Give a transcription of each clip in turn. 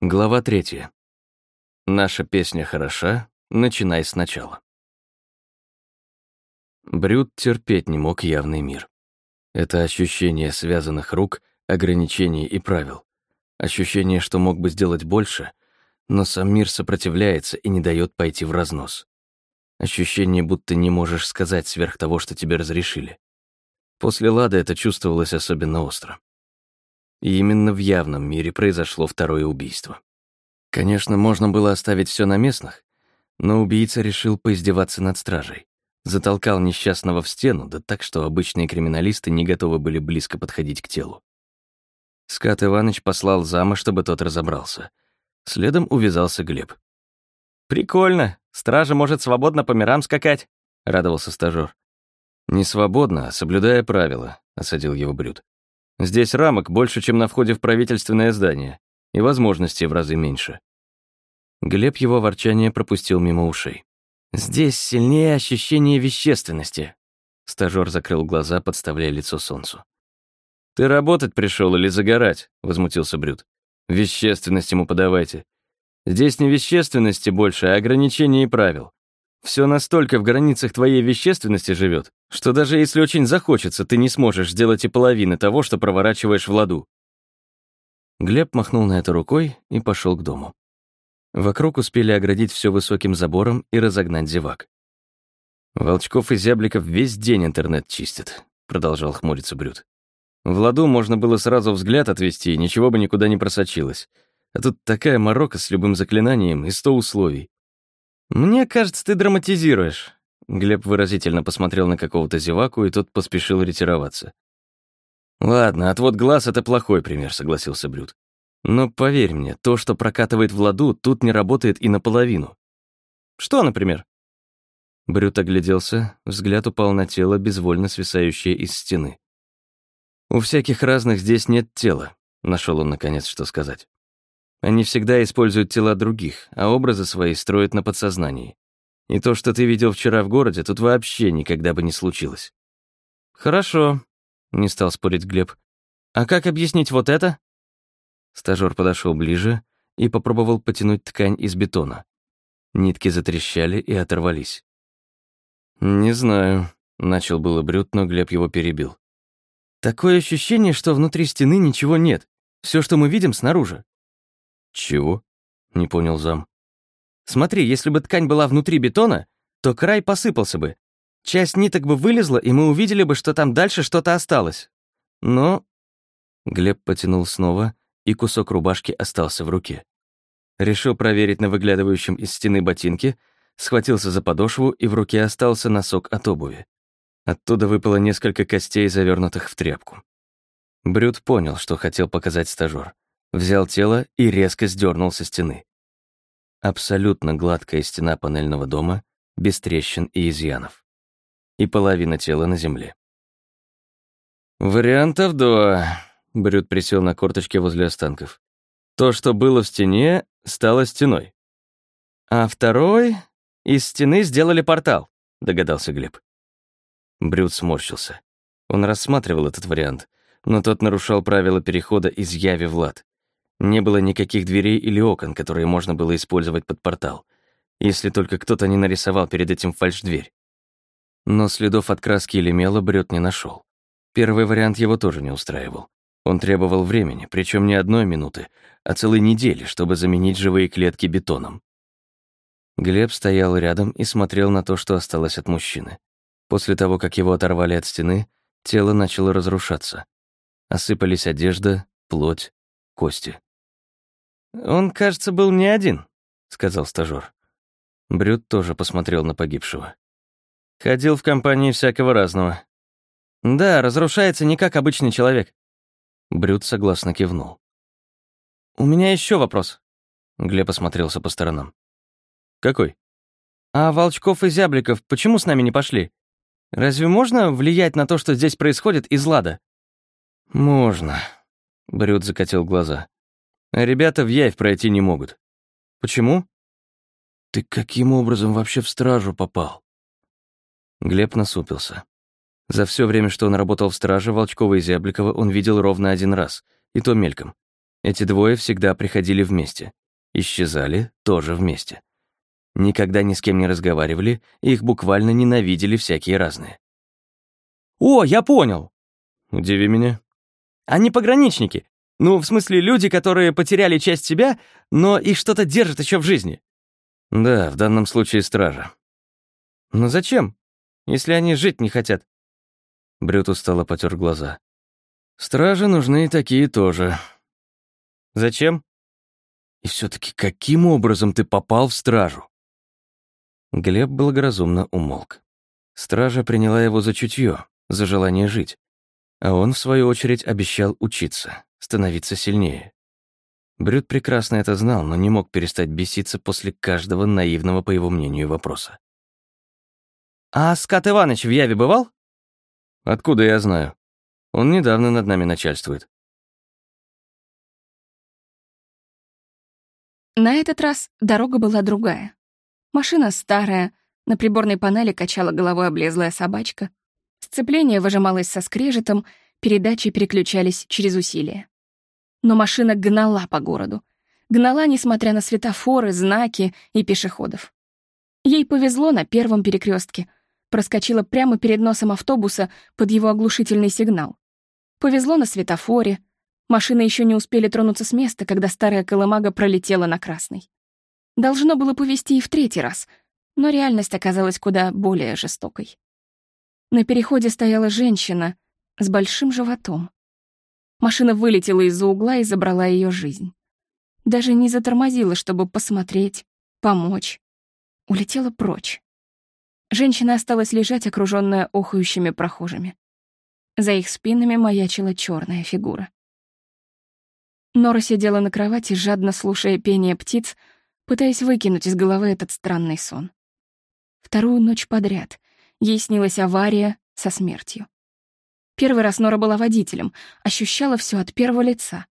Глава третья. Наша песня хороша, начинай сначала. Брюд терпеть не мог явный мир. Это ощущение связанных рук, ограничений и правил. Ощущение, что мог бы сделать больше, но сам мир сопротивляется и не дает пойти в разнос. Ощущение, будто не можешь сказать сверх того, что тебе разрешили. После Лада это чувствовалось особенно остро. И именно в явном мире произошло второе убийство. Конечно, можно было оставить все на местных, но убийца решил поиздеваться над стражей. Затолкал несчастного в стену, да так, что обычные криминалисты не готовы были близко подходить к телу. Скат Иваныч послал зама, чтобы тот разобрался. Следом увязался Глеб. «Прикольно. Стража может свободно по мирам скакать», — радовался стажёр. «Не свободно, а соблюдая правила», — осадил его Брюд. Здесь рамок больше, чем на входе в правительственное здание, и возможностей в разы меньше. Глеб его ворчание пропустил мимо ушей. «Здесь сильнее ощущение вещественности», — стажёр закрыл глаза, подставляя лицо солнцу. «Ты работать пришел или загорать?» — возмутился Брюд. «Вещественность ему подавайте. Здесь не вещественности больше, а ограничения и правил. Все настолько в границах твоей вещественности живет, что даже если очень захочется, ты не сможешь сделать и половины того, что проворачиваешь в ладу. Глеб махнул на это рукой и пошел к дому. Вокруг успели оградить все высоким забором и разогнать зевак. «Волчков и зябликов весь день интернет чистят», — продолжал хмуриться Брюд. «В ладу можно было сразу взгляд отвести, и ничего бы никуда не просочилось. А тут такая морока с любым заклинанием и сто условий. «Мне кажется, ты драматизируешь». Глеб выразительно посмотрел на какого-то зеваку, и тот поспешил ретироваться. «Ладно, отвод глаз — это плохой пример», — согласился Брюд. «Но поверь мне, то, что прокатывает в ладу, тут не работает и наполовину». «Что, например?» Брюд огляделся, взгляд упал на тело, безвольно свисающее из стены. «У всяких разных здесь нет тела», — нашел он наконец, что сказать. Они всегда используют тела других, а образы свои строят на подсознании. И то, что ты видел вчера в городе, тут вообще никогда бы не случилось. Хорошо, не стал спорить Глеб. А как объяснить вот это? Стажёр подошел ближе и попробовал потянуть ткань из бетона. Нитки затрещали и оторвались. «Не знаю», — начал было Брюд, но Глеб его перебил. «Такое ощущение, что внутри стены ничего нет. Все, что мы видим, снаружи. «Чего?» — не понял зам. «Смотри, если бы ткань была внутри бетона, то край посыпался бы. Часть ниток бы вылезла, и мы увидели бы, что там дальше что-то осталось. Но...» Глеб потянул снова, и кусок рубашки остался в руке. Решил проверить на выглядывающем из стены ботинке, схватился за подошву, и в руке остался носок от обуви. Оттуда выпало несколько костей, завернутых в тряпку. Брюд понял, что хотел показать стажёр взял тело и резко сдернул со стены. Абсолютно гладкая стена панельного дома, без трещин и изъянов. И половина тела на земле. «Вариантов два», — Брюд присел на корточке возле останков. «То, что было в стене, стало стеной». «А второй — из стены сделали портал», — догадался Глеб. Брюд сморщился. Он рассматривал этот вариант, но тот нарушал правила перехода из яви в лад. Не было никаких дверей или окон, которые можно было использовать под портал, если только кто-то не нарисовал перед этим фальш-дверь. Но следов от краски или мела Брёд не нашел. Первый вариант его тоже не устраивал. Он требовал времени, причем не одной минуты, а целой недели, чтобы заменить живые клетки бетоном. Глеб стоял рядом и смотрел на то, что осталось от мужчины. После того, как его оторвали от стены, тело начало разрушаться. Осыпались одежда, плоть, кости. «Он, кажется, был не один», — сказал стажёр. Брюд тоже посмотрел на погибшего. «Ходил в компании всякого разного. Да, разрушается не как обычный человек». Брюд согласно кивнул. «У меня еще вопрос». Глеб осмотрелся по сторонам. «Какой?» «А Волчков и Зябликов почему с нами не пошли? Разве можно влиять на то, что здесь происходит, из лада?» «Можно», — Брюд закатил глаза. А ребята в Явь пройти не могут. Почему? Ты каким образом вообще в стражу попал? Глеб насупился. За все время, что он работал в страже, Волчкова и Зябликова он видел ровно один раз, и то мельком. Эти двое всегда приходили вместе. Исчезали тоже вместе. Никогда ни с кем не разговаривали, их буквально ненавидели всякие разные. «О, я понял!» «Удиви меня». «Они пограничники. Ну, в смысле, люди, которые потеряли часть себя, но их что-то держит еще в жизни». «Да, в данном случае стража». «Но зачем, если они жить не хотят?» Брют устало потер глаза. «Стражи нужны и такие тоже». «Зачем?» «И все таки каким образом ты попал в стражу?» Глеб благоразумно умолк. Стража приняла его за чутье, за желание жить. А он, в свою очередь, обещал учиться, становиться сильнее. Брюд прекрасно это знал, но не мог перестать беситься после каждого наивного, по его мнению, вопроса. «А Скат Иваныч в Яве бывал?» «Откуда я знаю? Он недавно над нами начальствует». На этот раз дорога была другая. Машина старая, на приборной панели качала головой облезлая собачка. Сцепление выжималось со скрежетом, передачи переключались через усилие. Но машина гнала по городу. Гнала, несмотря на светофоры, знаки и пешеходов. Ей повезло на первом перекрестке. Проскочила прямо перед носом автобуса под его оглушительный сигнал. Повезло на светофоре. Машины еще не успели тронуться с места, когда старая колымага пролетела на красный. Должно было повезти и в третий раз, но реальность оказалась куда более жестокой. На переходе стояла женщина с большим животом. Машина вылетела из-за угла и забрала ее жизнь. Даже не затормозила, чтобы посмотреть, помочь. Улетела прочь. Женщина осталась лежать, окружённая охающими прохожими. За их спинами маячила черная фигура. Нора сидела на кровати, жадно слушая пение птиц, пытаясь выкинуть из головы этот странный сон. Вторую ночь подряд Ей снилась авария со смертью. Первый раз Нора была водителем, ощущала все от первого лица.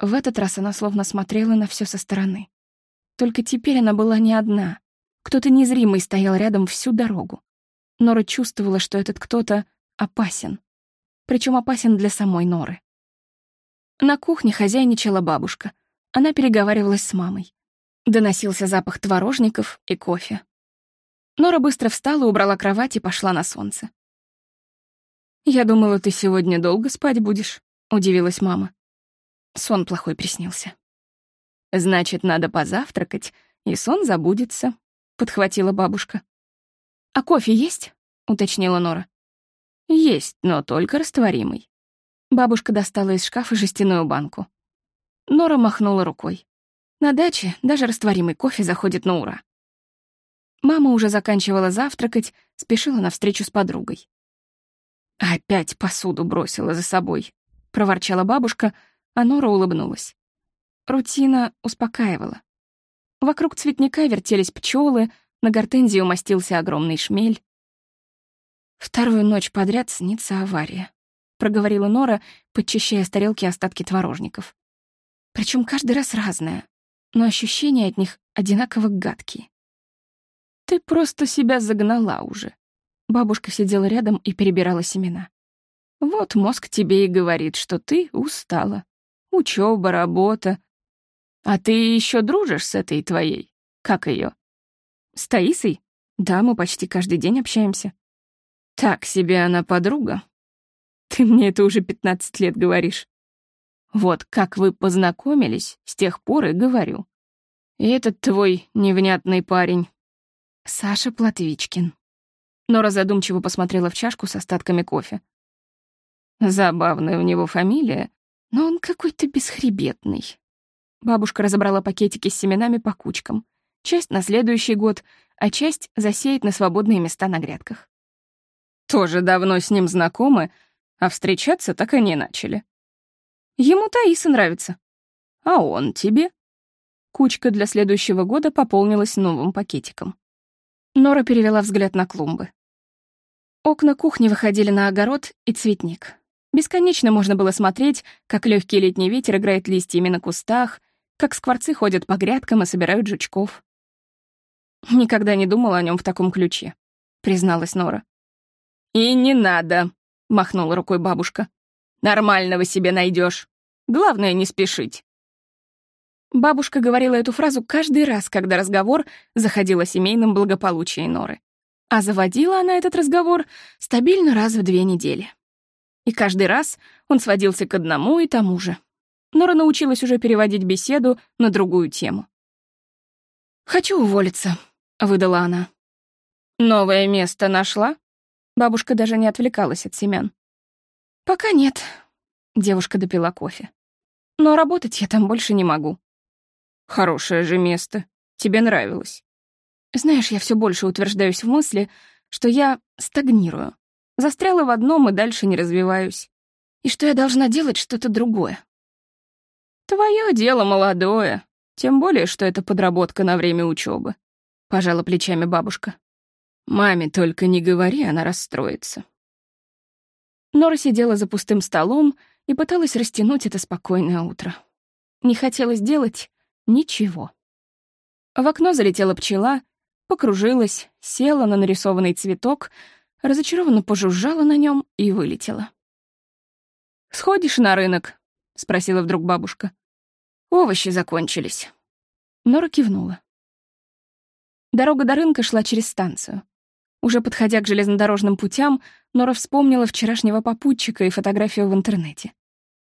В этот раз она словно смотрела на все со стороны. Только теперь она была не одна. Кто-то незримый стоял рядом всю дорогу. Нора чувствовала, что этот кто-то опасен. Причем опасен для самой Норы. На кухне хозяйничала бабушка. Она переговаривалась с мамой. Доносился запах творожников и кофе. Нора быстро встала, убрала кровать и пошла на солнце. «Я думала, ты сегодня долго спать будешь», — удивилась мама. Сон плохой приснился. «Значит, надо позавтракать, и сон забудется», — подхватила бабушка. «А кофе есть?» — уточнила Нора. «Есть, но только растворимый». Бабушка достала из шкафа жестяную банку. Нора махнула рукой. На даче даже растворимый кофе заходит на ура. Мама уже заканчивала завтракать, спешила навстречу с подругой. «Опять посуду бросила за собой», — проворчала бабушка, а Нора улыбнулась. Рутина успокаивала. Вокруг цветника вертелись пчелы, на гортензии умостился огромный шмель. «Вторую ночь подряд снится авария», — проговорила Нора, подчищая с тарелки остатки творожников. Причем каждый раз разная, но ощущения от них одинаково гадкие. «Ты просто себя загнала уже». Бабушка сидела рядом и перебирала семена. «Вот мозг тебе и говорит, что ты устала. Учёба, работа. А ты еще дружишь с этой твоей? Как ее? С Таисой? Да, мы почти каждый день общаемся. Так себе она подруга. Ты мне это уже 15 лет говоришь. Вот как вы познакомились, с тех пор и говорю. И этот твой невнятный парень, Саша Платвичкин. Нора задумчиво посмотрела в чашку с остатками кофе. Забавная у него фамилия, но он какой-то бесхребетный. Бабушка разобрала пакетики с семенами по кучкам. Часть на следующий год, а часть засеет на свободные места на грядках. Тоже давно с ним знакомы, а встречаться так и не начали. Ему Таиса нравится. А он тебе? Кучка для следующего года пополнилась новым пакетиком. Нора перевела взгляд на клумбы. Окна кухни выходили на огород и цветник. Бесконечно можно было смотреть, как легкий летний ветер играет листьями на кустах, как скворцы ходят по грядкам и собирают жучков. «Никогда не думала о нем в таком ключе», — призналась Нора. «И не надо», — махнула рукой бабушка. «Нормального себе найдешь. Главное, не спешить. Бабушка говорила эту фразу каждый раз, когда разговор заходил о семейном благополучии Норы. А заводила она этот разговор стабильно раз в две недели. И каждый раз он сводился к одному и тому же. Нора научилась уже переводить беседу на другую тему. «Хочу уволиться», — выдала она. «Новое место нашла?» Бабушка даже не отвлекалась от семян. «Пока нет», — девушка допила кофе. «Но работать я там больше не могу». «Хорошее же место. Тебе нравилось». Знаешь, я все больше утверждаюсь в мысли, что я стагнирую. Застряла в одном и дальше не развиваюсь. И что я должна делать что-то другое. Твое дело молодое, тем более, что это подработка на время учебы. Пожала плечами бабушка. Маме только не говори, она расстроится. Нора сидела за пустым столом и пыталась растянуть это спокойное утро. Не хотелось делать ничего. В окно залетела пчела, покружилась, села на нарисованный цветок, разочарованно пожужжала на нем и вылетела. «Сходишь на рынок?» — спросила вдруг бабушка. «Овощи закончились». Нора кивнула. Дорога до рынка шла через станцию. Уже подходя к железнодорожным путям, Нора вспомнила вчерашнего попутчика и фотографию в интернете.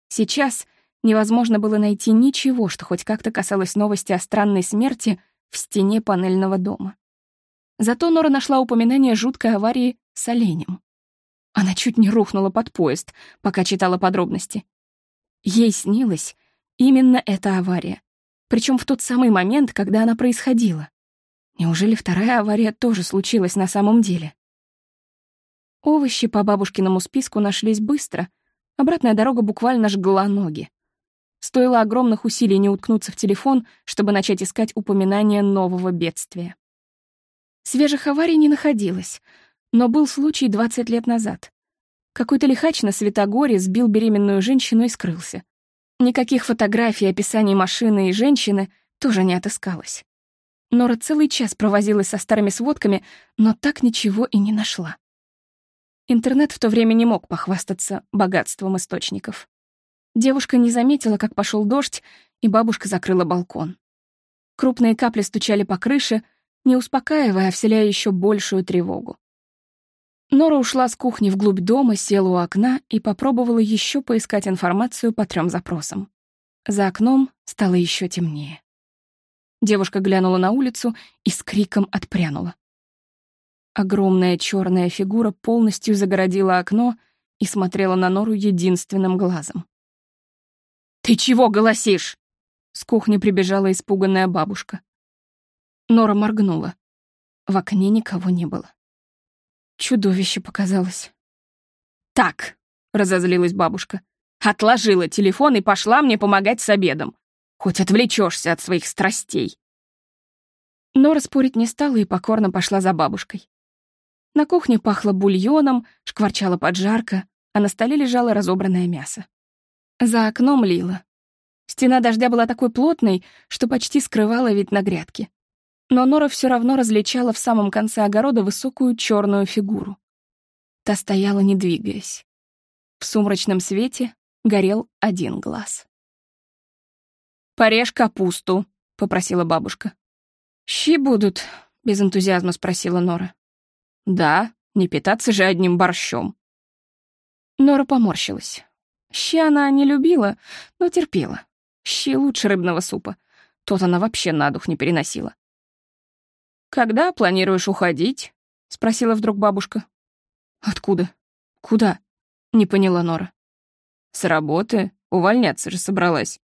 Сейчас невозможно было найти ничего, что хоть как-то касалось новости о странной смерти в стене панельного дома. Зато Нора нашла упоминание жуткой аварии с оленем. Она чуть не рухнула под поезд, пока читала подробности. Ей снилась именно эта авария, причем в тот самый момент, когда она происходила. Неужели вторая авария тоже случилась на самом деле? Овощи по бабушкиному списку нашлись быстро, обратная дорога буквально жгла ноги. Стоило огромных усилий не уткнуться в телефон, чтобы начать искать упоминание нового бедствия. Свежих аварий не находилось, но был случай 20 лет назад. Какой-то лихач на Светогоре сбил беременную женщину и скрылся. Никаких фотографий, описаний машины и женщины тоже не отыскалось. Нора целый час провозилась со старыми сводками, но так ничего и не нашла. Интернет в то время не мог похвастаться богатством источников. Девушка не заметила, как пошел дождь, и бабушка закрыла балкон. Крупные капли стучали по крыше, не успокаивая, а вселяя еще большую тревогу. Нора ушла с кухни вглубь дома, села у окна и попробовала еще поискать информацию по трем запросам. За окном стало еще темнее. Девушка глянула на улицу и с криком отпрянула. Огромная черная фигура полностью загородила окно и смотрела на Нору единственным глазом. «Ты чего голосишь?» С кухни прибежала испуганная бабушка. Нора моргнула. В окне никого не было. Чудовище показалось. «Так», — разозлилась бабушка, — «отложила телефон и пошла мне помогать с обедом. Хоть отвлечешься от своих страстей». Нора спорить не стала и покорно пошла за бабушкой. На кухне пахло бульоном, шкварчало поджарка, а на столе лежало разобранное мясо. За окном лило. Стена дождя была такой плотной, что почти скрывала вид на грядки но Нора все равно различала в самом конце огорода высокую черную фигуру. Та стояла, не двигаясь. В сумрачном свете горел один глаз. «Порежь капусту», — попросила бабушка. «Щи будут?» — без энтузиазма спросила Нора. «Да, не питаться же одним борщом». Нора поморщилась. Щи она не любила, но терпела. Щи лучше рыбного супа. Тот она вообще на дух не переносила. «Когда планируешь уходить?» — спросила вдруг бабушка. «Откуда? Куда?» — не поняла Нора. «С работы? Увольняться же собралась».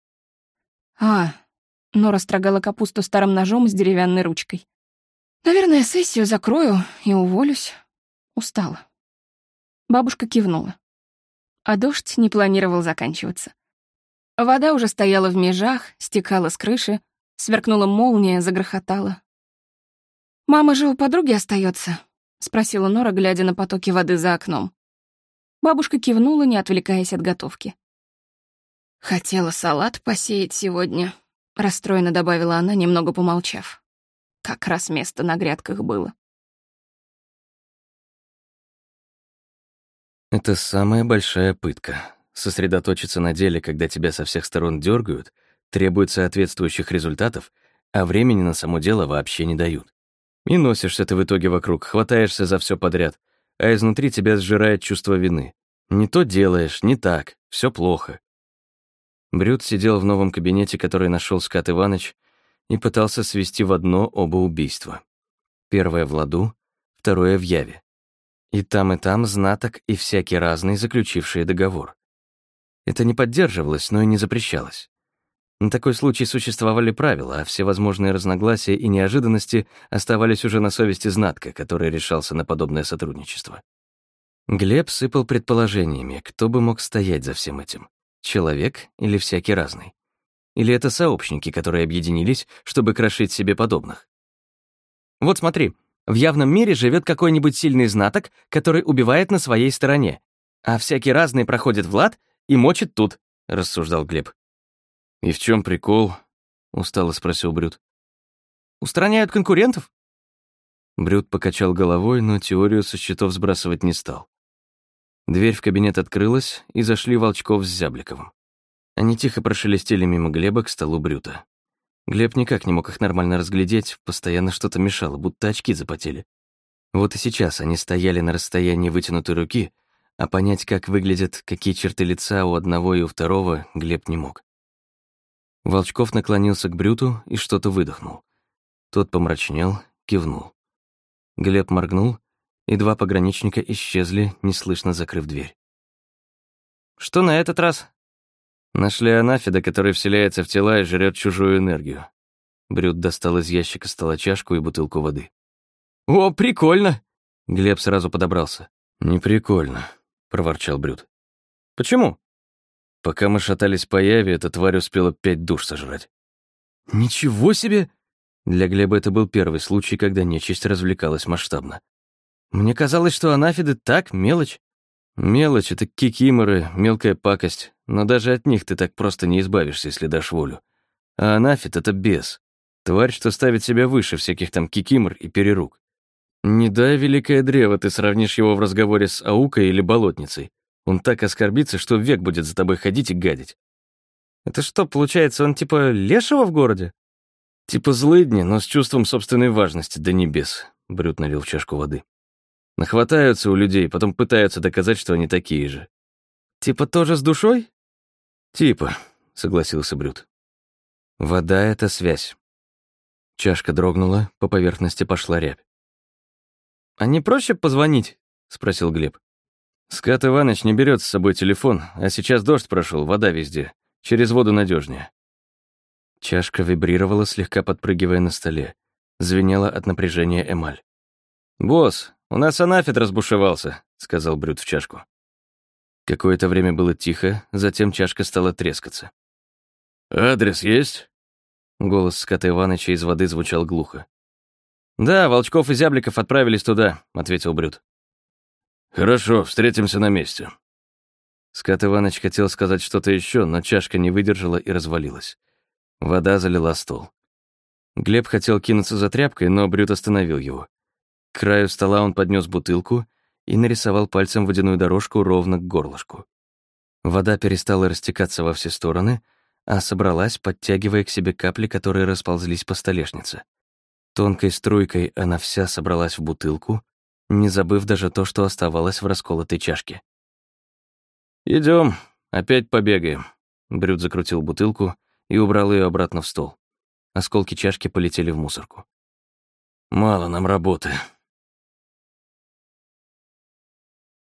«А...» — Нора строгала капусту старым ножом с деревянной ручкой. «Наверное, сессию закрою и уволюсь. Устала». Бабушка кивнула. А дождь не планировал заканчиваться. Вода уже стояла в межах, стекала с крыши, сверкнула молния, загрохотала. «Мама же у подруги остается? спросила Нора, глядя на потоки воды за окном. Бабушка кивнула, не отвлекаясь от готовки. «Хотела салат посеять сегодня», — расстроенно добавила она, немного помолчав. Как раз место на грядках было. Это самая большая пытка. Сосредоточиться на деле, когда тебя со всех сторон дергают, требуют соответствующих результатов, а времени на само дело вообще не дают. И носишься ты в итоге вокруг, хватаешься за все подряд, а изнутри тебя сжирает чувство вины. Не то делаешь, не так, все плохо. Брюд сидел в новом кабинете, который нашел Скат Иваныч, и пытался свести в одно оба убийства. Первое в ладу, второе в яве. И там, и там знаток и всякий разный, заключившие договор. Это не поддерживалось, но и не запрещалось. На такой случай существовали правила, а все возможные разногласия и неожиданности оставались уже на совести знатка, который решался на подобное сотрудничество. Глеб сыпал предположениями, кто бы мог стоять за всем этим. Человек или всякий разный? Или это сообщники, которые объединились, чтобы крошить себе подобных? Вот смотри, в явном мире живет какой-нибудь сильный знаток, который убивает на своей стороне, а всякий разный проходит в лад и мочит тут, рассуждал Глеб. «И в чем прикол?» — устало спросил Брюд. «Устраняют конкурентов?» Брюд покачал головой, но теорию со счетов сбрасывать не стал. Дверь в кабинет открылась, и зашли Волчков с Зябликовым. Они тихо прошелестели мимо Глеба к столу Брюта. Глеб никак не мог их нормально разглядеть, постоянно что-то мешало, будто очки запотели. Вот и сейчас они стояли на расстоянии вытянутой руки, а понять, как выглядят, какие черты лица у одного и у второго, Глеб не мог. Волчков наклонился к Брюту и что-то выдохнул. Тот помрачнел, кивнул. Глеб моргнул, и два пограничника исчезли, неслышно закрыв дверь. «Что на этот раз?» Нашли анафида, который вселяется в тела и жрет чужую энергию. Брюд достал из ящика стола чашку и бутылку воды. «О, прикольно!» Глеб сразу подобрался. «Не прикольно», — проворчал Брюд. «Почему?» Пока мы шатались по Яве, эта тварь успела пять душ сожрать. «Ничего себе!» Для Глеба это был первый случай, когда нечисть развлекалась масштабно. Мне казалось, что анафиды так, мелочь. Мелочь — это кикиморы, мелкая пакость, но даже от них ты так просто не избавишься, если дашь волю. А анафит — это бес. Тварь, что ставит себя выше всяких там кикимор и перерук. Не дай великое древо, ты сравнишь его в разговоре с аукой или болотницей. Он так оскорбится, что век будет за тобой ходить и гадить. Это что, получается, он типа лешего в городе? Типа злыдни, но с чувством собственной важности до небес. Брют налил в чашку воды. Нахватаются у людей, потом пытаются доказать, что они такие же. Типа тоже с душой? Типа, согласился Брют. Вода — это связь. Чашка дрогнула, по поверхности пошла рябь. «А не проще позвонить?» — спросил Глеб. Скат Иваныч не берет с собой телефон, а сейчас дождь прошел, вода везде. Через воду надежнее. Чашка вибрировала, слегка подпрыгивая на столе. Звенела от напряжения эмаль. «Босс, у нас анафет разбушевался», — сказал Брюд в чашку. Какое-то время было тихо, затем чашка стала трескаться. «Адрес есть?» Голос Скота Иваныча из воды звучал глухо. «Да, Волчков и Зябликов отправились туда», — ответил Брюд. «Хорошо, встретимся на месте». Скат Иваныч хотел сказать что-то еще, но чашка не выдержала и развалилась. Вода залила стол. Глеб хотел кинуться за тряпкой, но Брюд остановил его. К краю стола он поднес бутылку и нарисовал пальцем водяную дорожку ровно к горлышку. Вода перестала растекаться во все стороны, а собралась, подтягивая к себе капли, которые расползлись по столешнице. Тонкой струйкой она вся собралась в бутылку, не забыв даже то, что оставалось в расколотой чашке. Идем, опять побегаем». Брюд закрутил бутылку и убрал ее обратно в стол. Осколки чашки полетели в мусорку. «Мало нам работы»,